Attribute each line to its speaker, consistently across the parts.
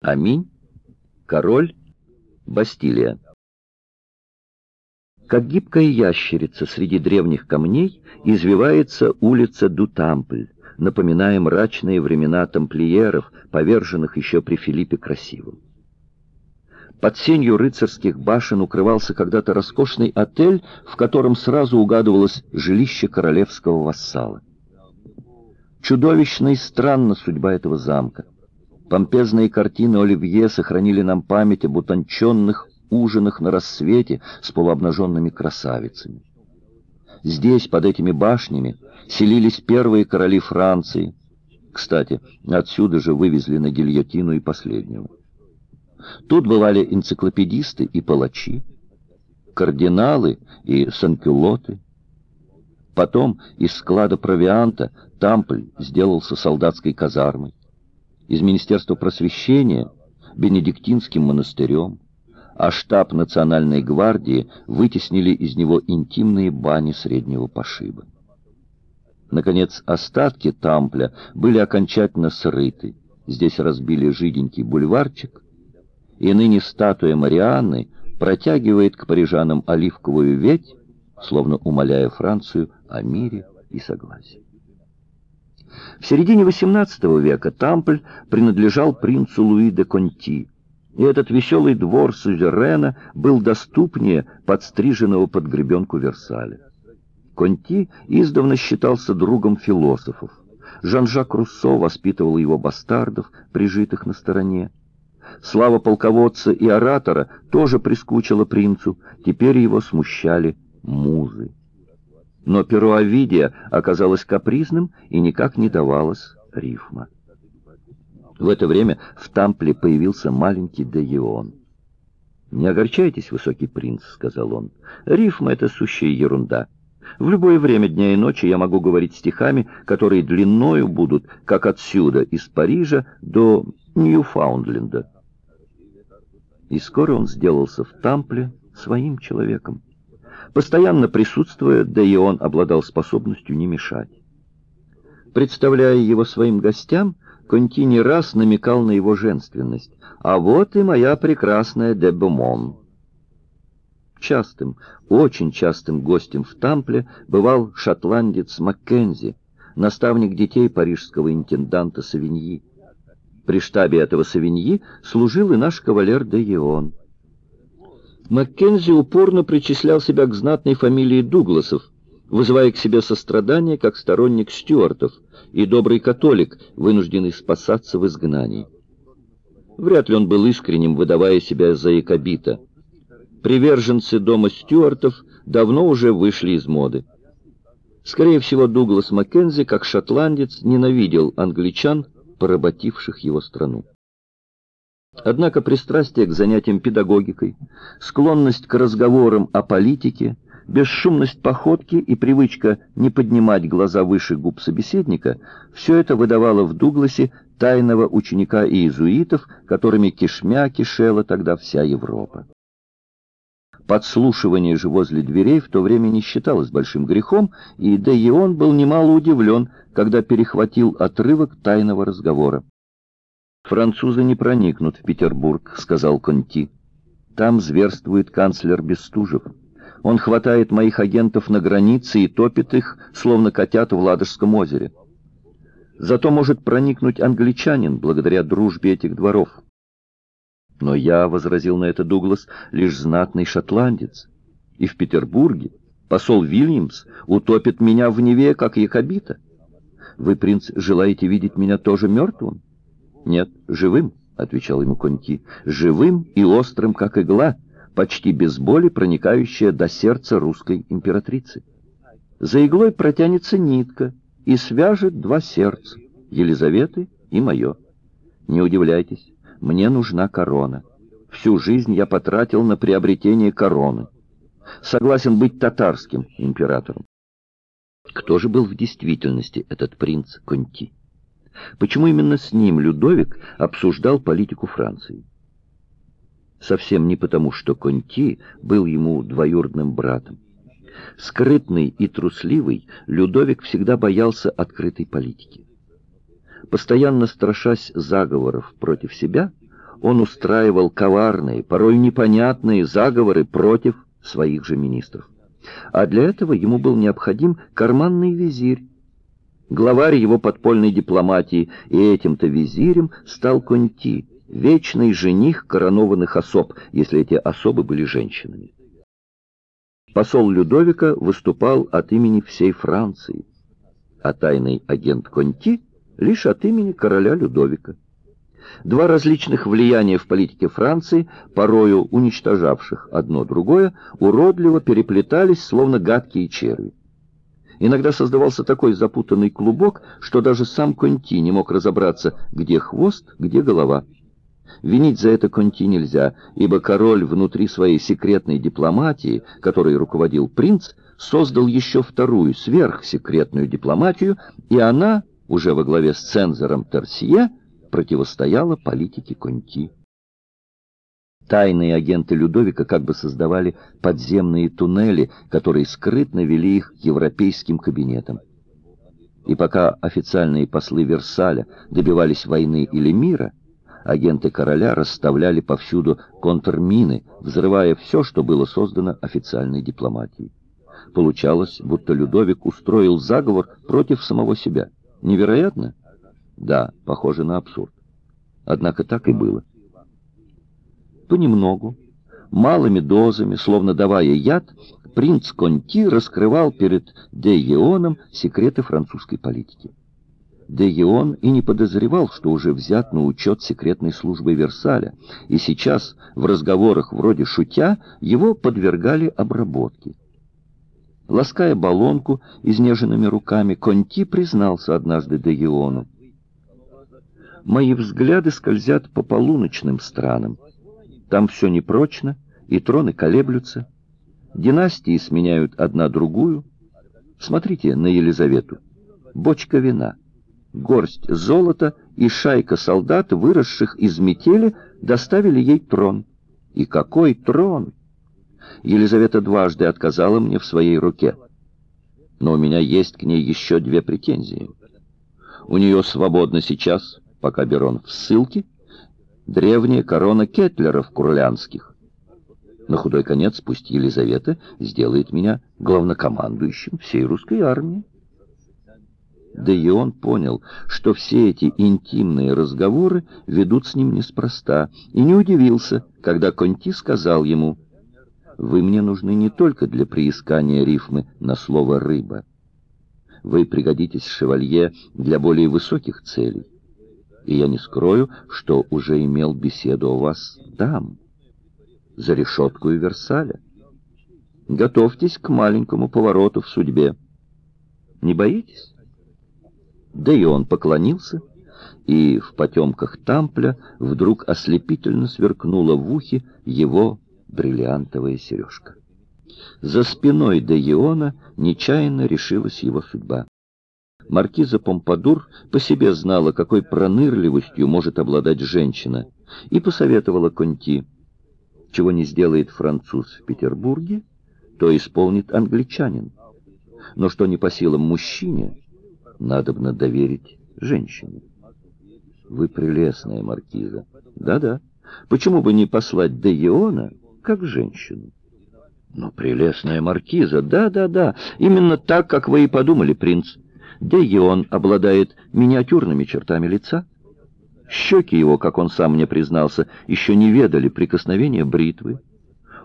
Speaker 1: Аминь. Король. Бастилия. Как гибкая ящерица среди древних камней извивается улица Дутампль, напоминая мрачные времена тамплиеров, поверженных еще при Филиппе Красивом. Под сенью рыцарских башен укрывался когда-то роскошный отель, в котором сразу угадывалось жилище королевского вассала. И странна судьба этого замка. Помпезные картины Оливье сохранили нам память об утонченных ужинах на рассвете с полуобнаженными красавицами. Здесь, под этими башнями, селились первые короли Франции. Кстати, отсюда же вывезли на гильотину и последнего. Тут бывали энциклопедисты и палачи, кардиналы и санкюлоты. Потом из склада провианта Тампль сделался солдатской казармой, из Министерства просвещения — Бенедиктинским монастырем, а штаб Национальной гвардии вытеснили из него интимные бани среднего пошиба. Наконец, остатки Тампля были окончательно срыты. Здесь разбили жиденький бульварчик, и ныне статуя Марианны протягивает к парижанам оливковую ветвь, словно умоляя Францию о мире и согласии. В середине XVIII века Тампль принадлежал принцу Луи де Конти, и этот веселый двор сюзерена был доступнее подстриженного под гребенку Версаля. Конти издавна считался другом философов. Жан-Жак Руссо воспитывал его бастардов, прижитых на стороне. Слава полководца и оратора тоже прискучила принцу, теперь его смущали музы. Но перо Овидия оказалось капризным и никак не давалось рифма. В это время в Тампле появился маленький Деион. «Не огорчайтесь, высокий принц», — сказал он. «Рифма — это сущая ерунда. В любое время дня и ночи я могу говорить стихами, которые длиною будут, как отсюда, из Парижа до Ньюфаундленда». И скоро он сделался в Тампле своим человеком. Постоянно присутствуя, да и он обладал способностью не мешать. Представляя его своим гостям, Конти не раз намекал на его женственность. «А вот и моя прекрасная де Бумон». Частым, очень частым гостем в Тампле бывал шотландец Маккензи, наставник детей парижского интенданта Савиньи. При штабе этого Савиньи служил и наш кавалер де Ион. Маккензи упорно причислял себя к знатной фамилии Дугласов, вызывая к себе сострадание как сторонник Стюартов и добрый католик, вынужденный спасаться в изгнании. Вряд ли он был искренним, выдавая себя за якобита. Приверженцы дома Стюартов давно уже вышли из моды. Скорее всего, Дуглас Маккензи, как шотландец, ненавидел англичан, поработивших его страну. Однако пристрастие к занятиям педагогикой, склонность к разговорам о политике, бесшумность походки и привычка не поднимать глаза выше губ собеседника — все это выдавало в Дугласе тайного ученика иезуитов, которыми кишмя кишела тогда вся Европа. Подслушивание же возле дверей в то время не считалось большим грехом, и да и он был немало удивлен, когда перехватил отрывок тайного разговора. «Французы не проникнут в Петербург», — сказал Конти. «Там зверствует канцлер Бестужев. Он хватает моих агентов на границе и топит их, словно котят в Ладожском озере. Зато может проникнуть англичанин благодаря дружбе этих дворов». «Но я», — возразил на это Дуглас, — «лишь знатный шотландец. И в Петербурге посол Вильямс утопит меня в Неве, как якобита. Вы, принц, желаете видеть меня тоже мертвым?» «Нет, живым», — отвечал ему Конти, — «живым и острым, как игла, почти без боли проникающая до сердца русской императрицы. За иглой протянется нитка и свяжет два сердца, Елизаветы и мое. Не удивляйтесь, мне нужна корона. Всю жизнь я потратил на приобретение короны. Согласен быть татарским императором. Кто же был в действительности этот принц Конти? Почему именно с ним Людовик обсуждал политику Франции? Совсем не потому, что Конти был ему двоюродным братом. Скрытный и трусливый, Людовик всегда боялся открытой политики. Постоянно страшась заговоров против себя, он устраивал коварные, порой непонятные заговоры против своих же министров. А для этого ему был необходим карманный визирь, главарь его подпольной дипломатии, и этим-то визирем стал Конти, вечный жених коронованных особ, если эти особы были женщинами. Посол Людовика выступал от имени всей Франции, а тайный агент Конти лишь от имени короля Людовика. Два различных влияния в политике Франции, порою уничтожавших одно другое, уродливо переплетались, словно гадкие черви. Иногда создавался такой запутанный клубок, что даже сам Конти не мог разобраться, где хвост, где голова. Винить за это Конти нельзя, ибо король внутри своей секретной дипломатии, которой руководил принц, создал еще вторую сверхсекретную дипломатию, и она, уже во главе с цензором Торсье, противостояла политике Конти. Тайные агенты Людовика как бы создавали подземные туннели, которые скрытно вели их к европейским кабинетам. И пока официальные послы Версаля добивались войны или мира, агенты короля расставляли повсюду контрмины, взрывая все, что было создано официальной дипломатией. Получалось, будто Людовик устроил заговор против самого себя. Невероятно? Да, похоже на абсурд. Однако так и было. Понемногу, малыми дозами, словно давая яд, принц Конти раскрывал перед Де Еоном секреты французской политики. Де Еон и не подозревал, что уже взят на учет секретной службы Версаля, и сейчас в разговорах вроде шутя его подвергали обработке. Лаская баллонку изнеженными руками, Конти признался однажды Де Еону. «Мои взгляды скользят по полуночным странам. Там все непрочно, и троны колеблются. Династии сменяют одна другую. Смотрите на Елизавету. Бочка вина, горсть золота и шайка солдат, выросших из метели, доставили ей трон. И какой трон! Елизавета дважды отказала мне в своей руке. Но у меня есть к ней еще две претензии. У нее свободно сейчас, пока Берон в ссылке, древняя корона Кетлеров курлянских. На худой конец пусть Елизавета сделает меня главнокомандующим всей русской армии. Да и он понял, что все эти интимные разговоры ведут с ним неспроста, и не удивился, когда Конти сказал ему, «Вы мне нужны не только для приискания рифмы на слово «рыба». Вы пригодитесь, шевалье, для более высоких целей и я не скрою, что уже имел беседу о вас там, за решетку Версаля. Готовьтесь к маленькому повороту в судьбе. Не боитесь? Да и он поклонился, и в потемках тампля вдруг ослепительно сверкнула в ухе его бриллиантовая сережка. За спиной Деиона нечаянно решилась его судьба. Маркиза Помпадур по себе знала, какой пронырливостью может обладать женщина, и посоветовала Конти, чего не сделает француз в Петербурге, то исполнит англичанин. Но что не по силам мужчине, надобно доверить женщине. Вы прелестная маркиза. Да-да. Почему бы не послать Деиона как женщину? Но прелестная маркиза, да-да-да, именно так, как вы и подумали, принц да и он обладает миниатюрными чертами лица. Щеки его, как он сам мне признался, еще не ведали прикосновения бритвы.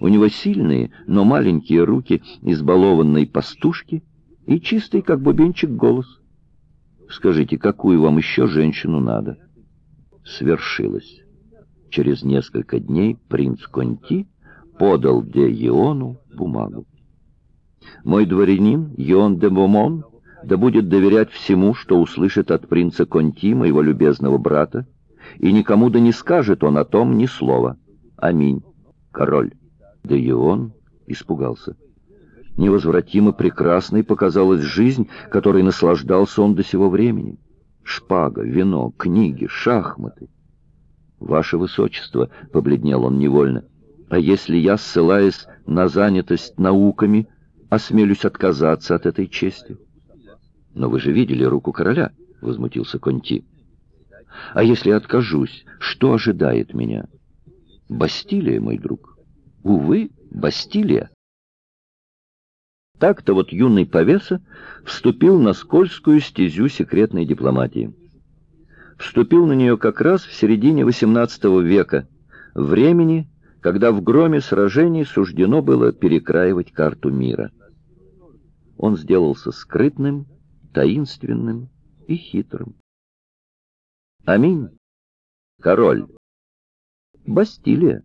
Speaker 1: У него сильные, но маленькие руки избалованной пастушки и чистый, как бубенчик, голос. Скажите, какую вам еще женщину надо? Свершилось. Через несколько дней принц Конти подал де Иону бумагу. Мой дворянин, Йон де Бомон, да будет доверять всему, что услышит от принца Конти, моего любезного брата, и никому да не скажет он о том ни слова. Аминь. Король. Да и он испугался. Невозвратимо прекрасной показалась жизнь, которой наслаждался он до сего времени. Шпага, вино, книги, шахматы. «Ваше Высочество», — побледнел он невольно, — «а если я, ссылаясь на занятость науками, осмелюсь отказаться от этой чести?» «Но вы же видели руку короля», — возмутился Конти. А если откажусь, что ожидает меня? Бастилия, мой друг. Увы, Бастилия. Так-то вот юный повеса вступил на скользкую стезю секретной дипломатии. Вступил на нее как раз в середине XVIII века, времени, когда в громе сражений суждено было перекраивать карту мира. Он сделался скрытным, таинственным и хитрым. Аминь. Король. Бастилия.